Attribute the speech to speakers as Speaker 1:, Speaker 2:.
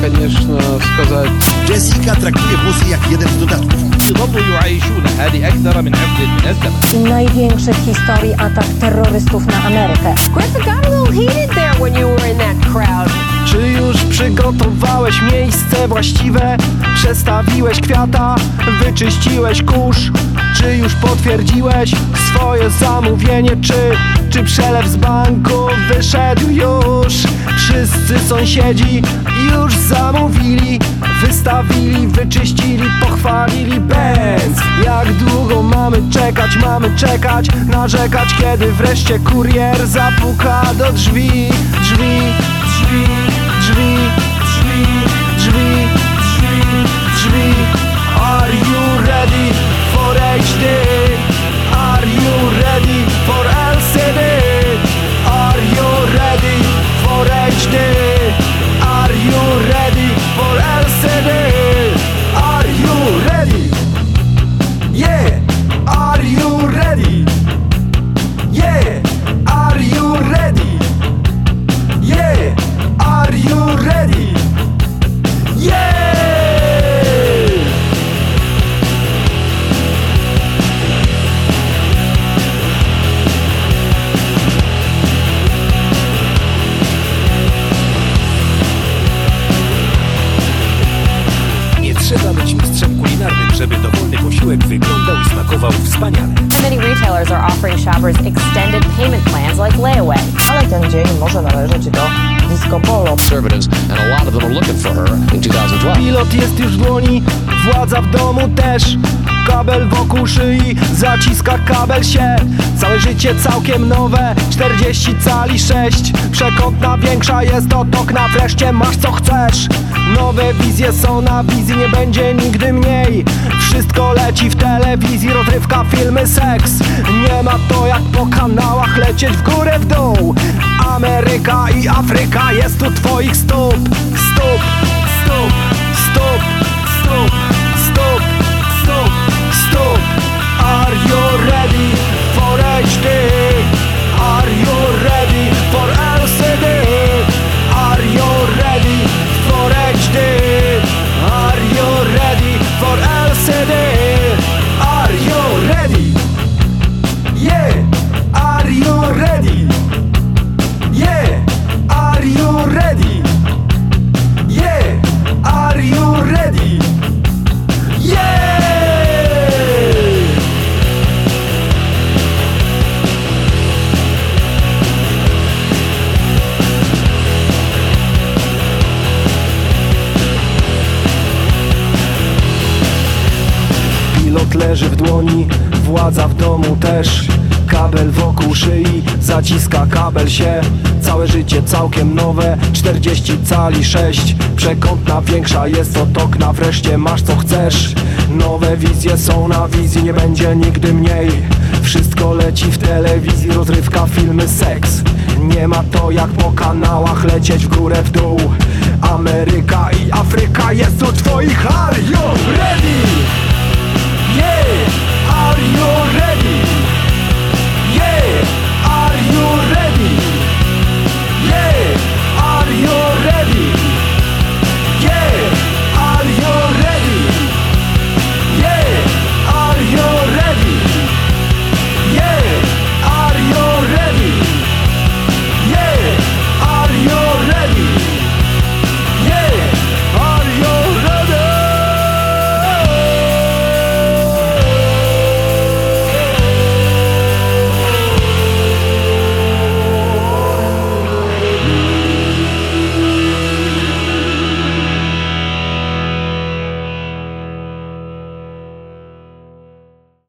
Speaker 1: конечно, сказать
Speaker 2: Jessica traktuje włosy jak jeden z dodatków.
Speaker 3: يظلوا يعيشون هذه أكثر من عقد من الزمن
Speaker 4: Największy w historii atak terrorystów na Amerykę.
Speaker 5: Chris, it got a little heated there when you were in that crowd.
Speaker 6: Czy już przygotowałeś miejsce właściwe? Przestawiłeś kwiata, wyczyściłeś kurz? Czy już potwierdziłeś swoje zamówienie? Czy, czy przelew z banku wyszedł już? Wszyscy sąsiedzi już zamówili Wystawili, wyczyścili, pochwalili Benz Jak długo mamy czekać, mamy czekać Narzekać, kiedy wreszcie kurier zapuka do drzwi Drzwi, drzwi, drzwi, drzwi,
Speaker 7: wyglądał i wspaniale.
Speaker 5: And many retailers are offering shoppers extended payment plans like layaway.
Speaker 4: Ale ten dzień może należeć do disco polo.
Speaker 8: conservatives, and a lot of them are looking for her in 2012.
Speaker 6: Pilot jest już w dłoni, władza w domu też Kabel wokół szyi, zaciska kabel się. Całe życie całkiem nowe, 40 cali 6 Przekątna większa jest od okna, wreszcie masz co chcesz. Nowe wizje są na wizji, nie będzie nigdy mniej. Wszystko leci w telewizji, rozrywka, filmy, seks. Nie ma to jak po kanałach lecieć w górę, w dół. Ameryka i Afryka jest tu twoich stóp. Stóp, stóp, stóp, stóp, Pilot leży w dłoni, władza w domu też. Kabel wokół szyi, zaciska kabel się. Całe życie całkiem nowe, 40 cali 6 Przekątna większa jest od okna, wreszcie masz co chcesz. Nowe wizje są na wizji, nie będzie nigdy mniej. Wszystko leci w telewizji, rozrywka, filmy, seks. Nie ma to jak po kanałach lecieć w górę, w dół. Ameryka i Afryka jest u twoich ready?